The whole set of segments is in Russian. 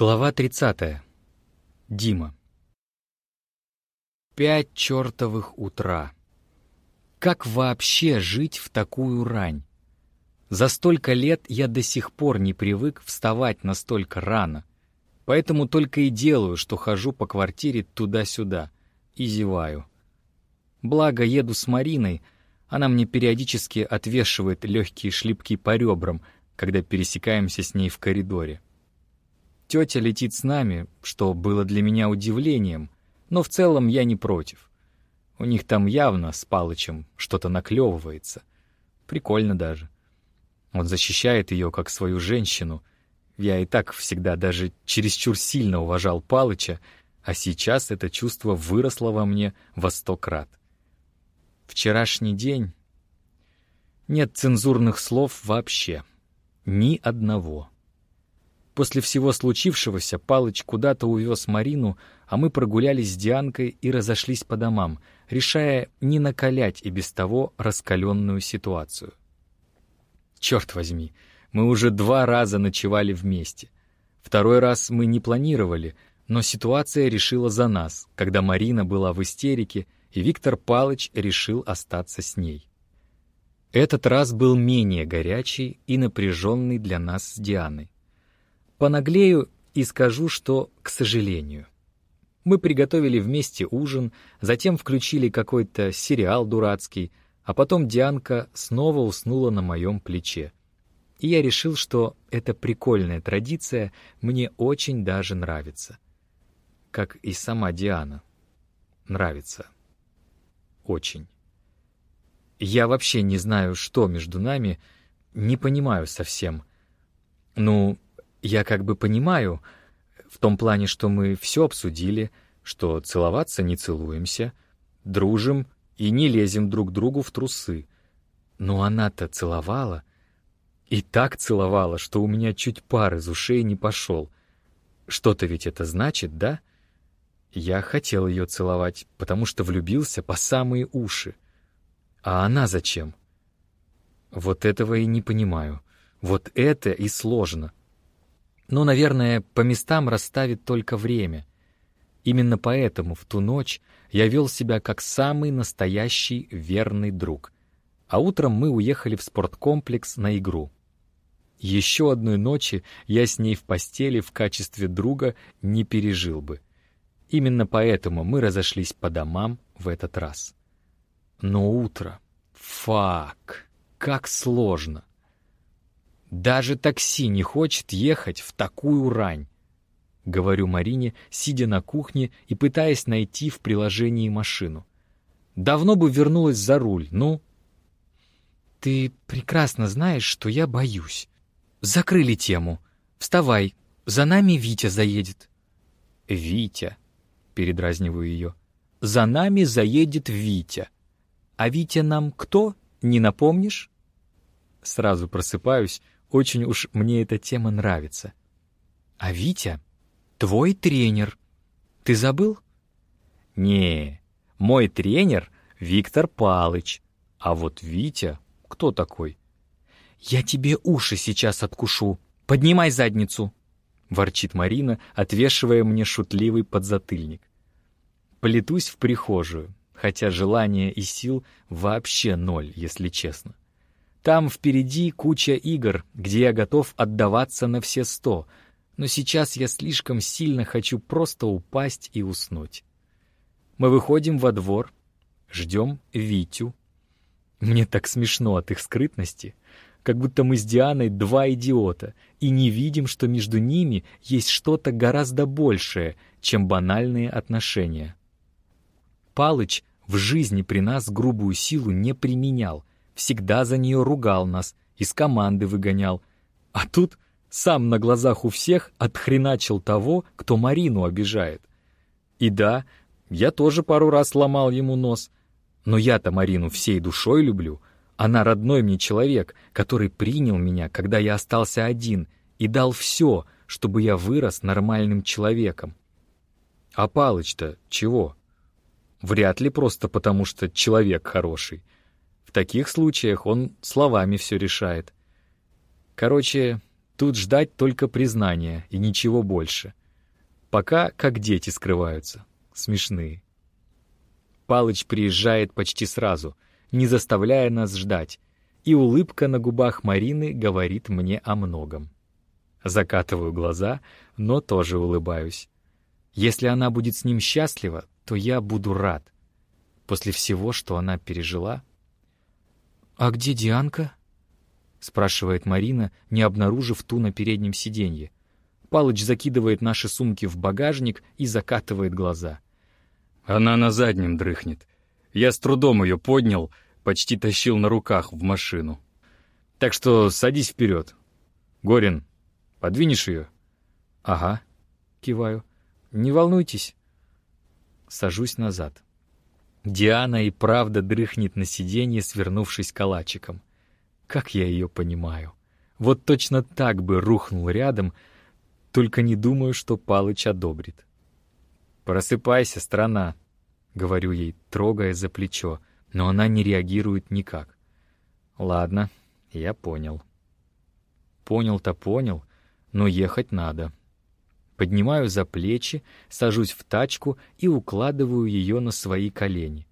Глава 30. Дима. Пять чертовых утра. Как вообще жить в такую рань? За столько лет я до сих пор не привык вставать настолько рано, поэтому только и делаю, что хожу по квартире туда-сюда и зеваю. Благо, еду с Мариной, она мне периодически отвешивает легкие шлепки по ребрам, когда пересекаемся с ней в коридоре. Тетя летит с нами, что было для меня удивлением, но в целом я не против. У них там явно с Палычем что-то наклевывается. Прикольно даже. Он защищает ее как свою женщину. Я и так всегда даже чересчур сильно уважал Палыча, а сейчас это чувство выросло во мне во сто крат. Вчерашний день... Нет цензурных слов вообще. Ни одного. После всего случившегося Палыч куда-то увез Марину, а мы прогулялись с Дианкой и разошлись по домам, решая не накалять и без того раскаленную ситуацию. Черт возьми, мы уже два раза ночевали вместе. Второй раз мы не планировали, но ситуация решила за нас, когда Марина была в истерике, и Виктор Палыч решил остаться с ней. Этот раз был менее горячий и напряженный для нас с Дианой. Понаглею и скажу, что к сожалению. Мы приготовили вместе ужин, затем включили какой-то сериал дурацкий, а потом Дианка снова уснула на моем плече. И я решил, что эта прикольная традиция мне очень даже нравится. Как и сама Диана. Нравится. Очень. Я вообще не знаю, что между нами, не понимаю совсем. Ну, я как бы понимаю, в том плане, что мы все обсудили, что целоваться не целуемся, дружим и не лезем друг другу в трусы. Но она-то целовала. И так целовала, что у меня чуть пар из ушей не пошел. Что-то ведь это значит, да? Я хотел ее целовать, потому что влюбился по самые уши. А она зачем? Вот этого и не понимаю. Вот это и сложно. Но, наверное, по местам расставит только время. Именно поэтому в ту ночь я вел себя как самый настоящий верный друг. А утром мы уехали в спорткомплекс на игру. Еще одной ночи я с ней в постели в качестве друга не пережил бы. Именно поэтому мы разошлись по домам в этот раз. Но утро... Фак! Как сложно! Даже такси не хочет ехать в такую рань. Говорю Марине, сидя на кухне и пытаясь найти в приложении машину. Давно бы вернулась за руль, ну? Ты прекрасно знаешь, что я боюсь. Закрыли тему. Вставай, за нами Витя заедет. Витя, передразниваю ее. За нами заедет Витя. А Витя нам кто, не напомнишь? Сразу просыпаюсь, очень уж мне эта тема нравится. А Витя — твой тренер. Ты забыл? Не, мой тренер — Виктор Палыч. А вот Витя — кто такой? Я тебе уши сейчас откушу. Поднимай задницу. — ворчит Марина, отвешивая мне шутливый подзатыльник. Плетусь в прихожую, хотя желания и сил вообще ноль, если честно. Там впереди куча игр, где я готов отдаваться на все сто, но сейчас я слишком сильно хочу просто упасть и уснуть. Мы выходим во двор, ждем Витю. Мне так смешно от их скрытности, как будто мы с Дианой два идиота и не видим, что между ними есть что-то гораздо большее, чем банальные отношения. Палыч в жизни при нас грубую силу не применял, всегда за нее ругал нас, из команды выгонял. А тут сам на глазах у всех отхреначил того, кто Марину обижает. И да, я тоже пару раз ломал ему нос. Но я-то Марину всей душой люблю. Она родной мне человек, который принял меня, когда я остался один, и дал все, чтобы я вырос нормальным человеком. А Палыч-то чего? Вряд ли просто потому, что человек хороший. В таких случаях он словами все решает. Короче, Тут ждать только признания и ничего больше. Пока как дети скрываются. Смешные. Палыч приезжает почти сразу, не заставляя нас ждать, и улыбка на губах Марины говорит мне о многом. Закатываю глаза, но тоже улыбаюсь. Если она будет с ним счастлива, то я буду рад. После всего, что она пережила. «А где Дианка?» — спрашивает Марина, не обнаружив ту на переднем сиденье. Палыч закидывает наши сумки в багажник и закатывает глаза. «Она на заднем дрыхнет. Я с трудом ее поднял, почти тащил на руках в машину. Так что садись вперед. Горин, подвинешь ее?» «Ага», — киваю. «Не волнуйтесь». Сажусь назад. Диана и правда дрыхнет на сиденье, свернувшись калачиком. Как я ее понимаю. Вот точно так бы рухнул рядом, только не думаю, что Палыч одобрит. «Просыпайся, страна», — говорю ей, трогая за плечо, но она не реагирует никак. «Ладно, я понял». Понял-то понял, но ехать надо. Поднимаю за плечи, сажусь в тачку и укладываю ее на свои колени.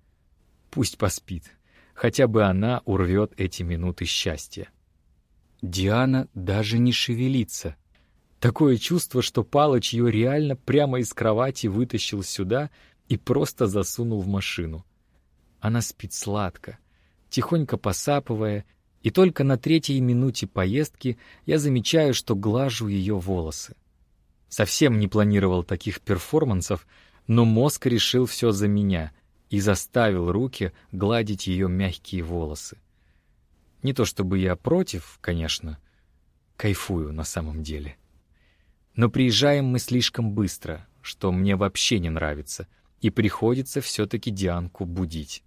Пусть поспит хотя бы она урвет эти минуты счастья. Диана даже не шевелится. Такое чувство, что Палыч ее реально прямо из кровати вытащил сюда и просто засунул в машину. Она спит сладко, тихонько посапывая, и только на третьей минуте поездки я замечаю, что глажу ее волосы. Совсем не планировал таких перформансов, но мозг решил все за меня — и заставил руки гладить ее мягкие волосы. Не то чтобы я против, конечно, кайфую на самом деле. Но приезжаем мы слишком быстро, что мне вообще не нравится, и приходится все-таки Дианку будить.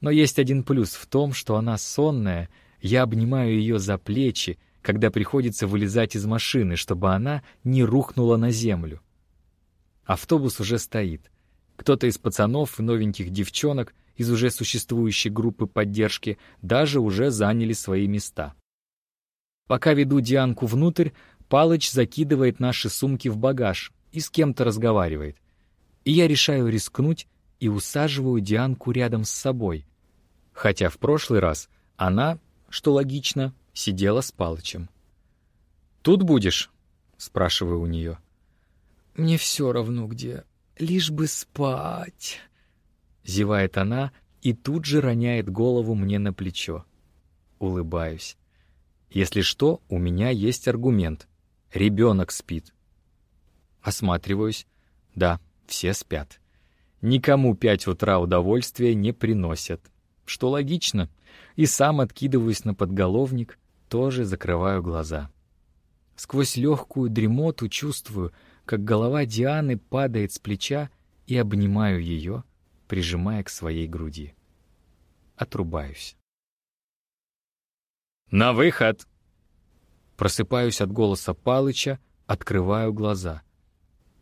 Но есть один плюс в том, что она сонная, я обнимаю ее за плечи, когда приходится вылезать из машины, чтобы она не рухнула на землю. Автобус уже стоит. Кто-то из пацанов и новеньких девчонок из уже существующей группы поддержки даже уже заняли свои места. Пока веду Дианку внутрь, Палыч закидывает наши сумки в багаж и с кем-то разговаривает. И я решаю рискнуть и усаживаю Дианку рядом с собой. Хотя в прошлый раз она, что логично, сидела с Палычем. «Тут будешь?» — спрашиваю у нее. «Мне все равно где», лишь бы спать!» Зевает она и тут же роняет голову мне на плечо. Улыбаюсь. Если что, у меня есть аргумент. Ребенок спит. Осматриваюсь. Да, все спят. Никому пять утра удовольствия не приносят. Что логично. И сам откидываюсь на подголовник, тоже закрываю глаза. Сквозь легкую дремоту чувствую, как голова Дианы падает с плеча и обнимаю ее, прижимая к своей груди. Отрубаюсь. «На выход!» Просыпаюсь от голоса Палыча, открываю глаза.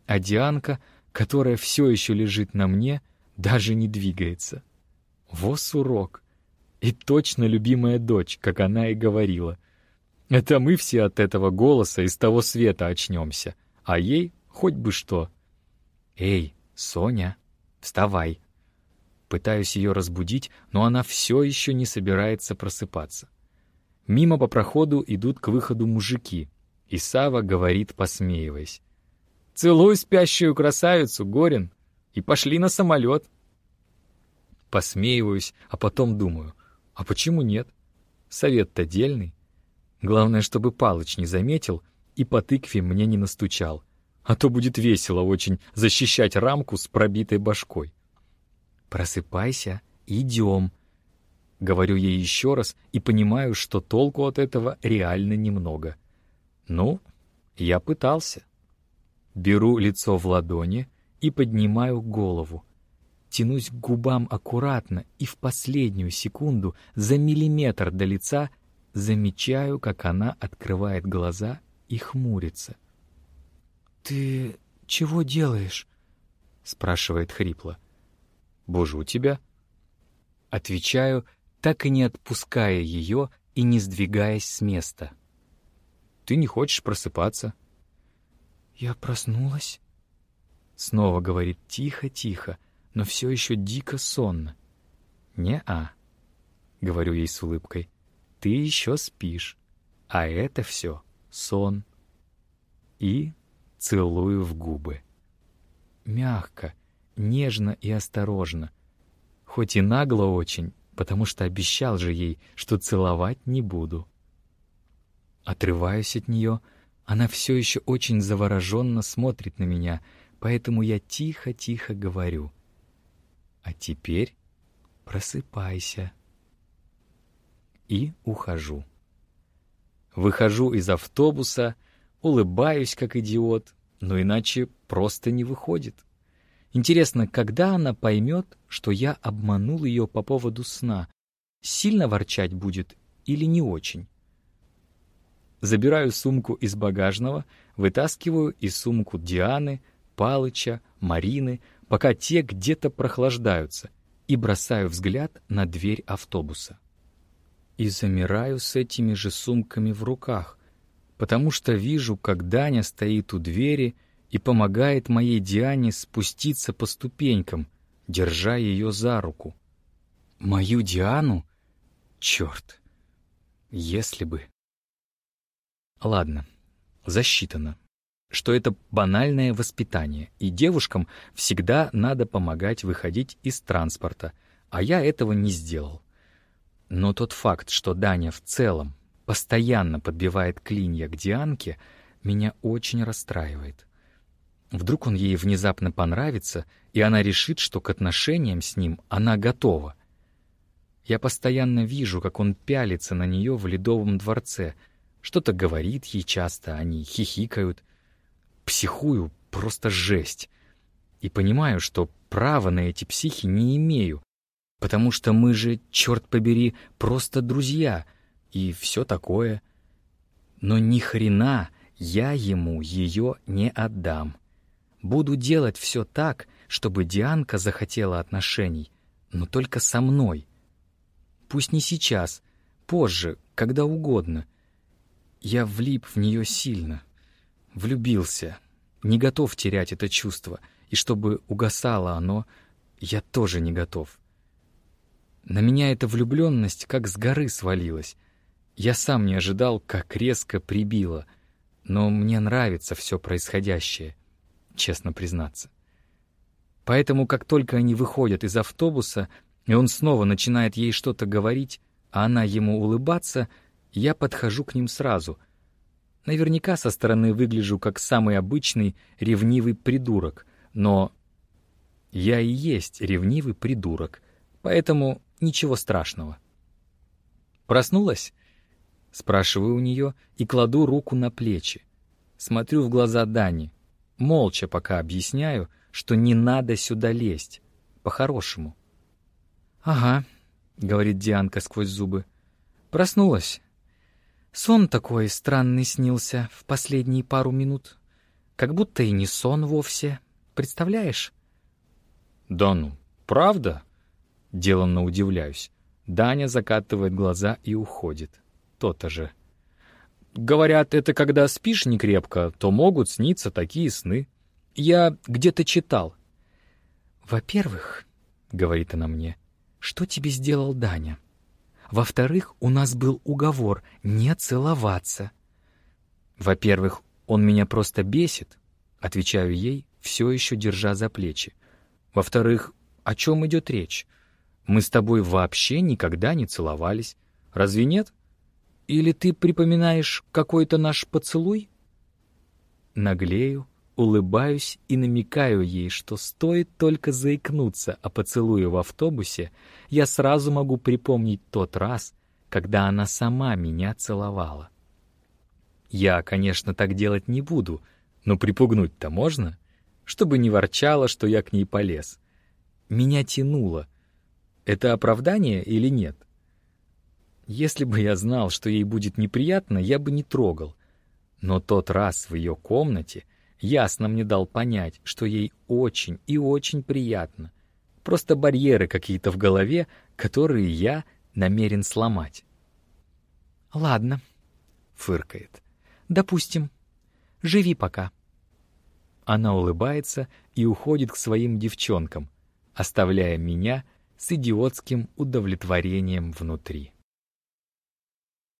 А Дианка, которая все еще лежит на мне, даже не двигается. Вос урок. И точно любимая дочь, как она и говорила. Это мы все от этого голоса из того света очнемся а ей хоть бы что. «Эй, Соня, вставай!» Пытаюсь ее разбудить, но она все еще не собирается просыпаться. Мимо по проходу идут к выходу мужики, и Сава говорит, посмеиваясь. «Целуй спящую красавицу, Горин, и пошли на самолет!» Посмеиваюсь, а потом думаю, а почему нет? Совет-то дельный. Главное, чтобы Палыч не заметил и по тыкве мне не настучал, а то будет весело очень защищать рамку с пробитой башкой. «Просыпайся, идем», — говорю ей еще раз и понимаю, что толку от этого реально немного. Ну, я пытался. Беру лицо в ладони и поднимаю голову. Тянусь к губам аккуратно и в последнюю секунду за миллиметр до лица замечаю, как она открывает глаза и хмурится. «Ты чего делаешь?» — спрашивает хрипло. «Боже, у тебя?» Отвечаю, так и не отпуская ее и не сдвигаясь с места. ты не хочешь просыпаться». «Я проснулась?» Снова говорит тихо-тихо, но все еще дико сонно. «Не-а», — говорю ей с улыбкой, — «ты еще спишь, а это все сон». И целую в губы. Мягко, нежно и осторожно. Хоть и нагло очень, потому что обещал же ей, что целовать не буду. Отрываюсь от нее, она все еще очень завороженно смотрит на меня, поэтому я тихо-тихо говорю. «А теперь просыпайся». И ухожу. Выхожу из автобуса, улыбаюсь как идиот, но иначе просто не выходит. Интересно, когда она поймет, что я обманул ее по поводу сна? Сильно ворчать будет или не очень? Забираю сумку из багажного, вытаскиваю и сумку Дианы, Палыча, Марины, пока те где-то прохлаждаются, и бросаю взгляд на дверь автобуса. И замираю с этими же сумками в руках, потому что вижу, как Даня стоит у двери и помогает моей Диане спуститься по ступенькам, держа ее за руку. Мою Диану? Черт! Если бы... Ладно, засчитано, что это банальное воспитание, и девушкам всегда надо помогать выходить из транспорта, а я этого не сделал. Но тот факт, что Даня в целом постоянно подбивает клинья к Дианке, меня очень расстраивает. Вдруг он ей внезапно понравится, и она решит, что к отношениям с ним она готова. Я постоянно вижу, как он пялится на нее в ледовом дворце, что-то говорит ей часто, они хихикают. Психую просто жесть. И понимаю, что права на эти психи не имею, потому что мы же, черт побери, просто друзья и все такое. Но ни хрена я ему ее не отдам. Буду делать все так, чтобы Дианка захотела отношений, но только со мной. Пусть не сейчас, позже, когда угодно. Я влип в нее сильно, влюбился, не готов терять это чувство, и чтобы угасало оно, я тоже не готов. На меня эта влюбленность как с горы свалилась. Я сам не ожидал, как резко прибило, но мне нравится все происходящее — честно признаться. Поэтому, как только они выходят из автобуса, и он снова начинает ей что-то говорить, а она ему улыбаться, я подхожу к ним сразу. Наверняка со стороны выгляжу как самый обычный ревнивый придурок, но я и есть ревнивый придурок, поэтому ничего страшного. «Проснулась?» — спрашиваю у нее и кладу руку на плечи. Смотрю в глаза Дани — молча пока объясняю, что не надо сюда лезть, по-хорошему. «Ага», — говорит Дианка сквозь зубы, — «проснулась. Сон такой странный снился в последние пару минут, как будто и не сон вовсе, представляешь?» «Да ну, правда?» — деланно удивляюсь. Даня закатывает глаза и уходит. То-то же. Говорят, это когда спишь некрепко, то могут сниться такие сны. Я где-то читал. «Во-первых, — говорит она мне, — что тебе сделал Даня? Во-вторых, у нас был уговор не целоваться. Во-первых, он меня просто бесит, — отвечаю ей, все еще держа за плечи. Во-вторых, о чем идет речь? Мы с тобой вообще никогда не целовались. Разве нет?» Или ты припоминаешь какой-то наш поцелуй? Наглею, улыбаюсь и намекаю ей, что стоит только заикнуться о поцелуе в автобусе, я сразу могу припомнить тот раз, когда она сама меня целовала. Я, конечно, так делать не буду, но припугнуть-то можно, чтобы не ворчала, что я к ней полез. Меня тянуло. Это оправдание или нет? — если бы я знал, что ей будет неприятно, я бы не трогал. Но тот раз в ее комнате ясно мне дал понять, что ей очень и очень приятно. Просто барьеры какие-то в голове, которые я намерен сломать. «Ладно», — фыркает. Допустим. Живи пока. Она улыбается и уходит к своим девчонкам, оставляя меня с идиотским удовлетворением внутри.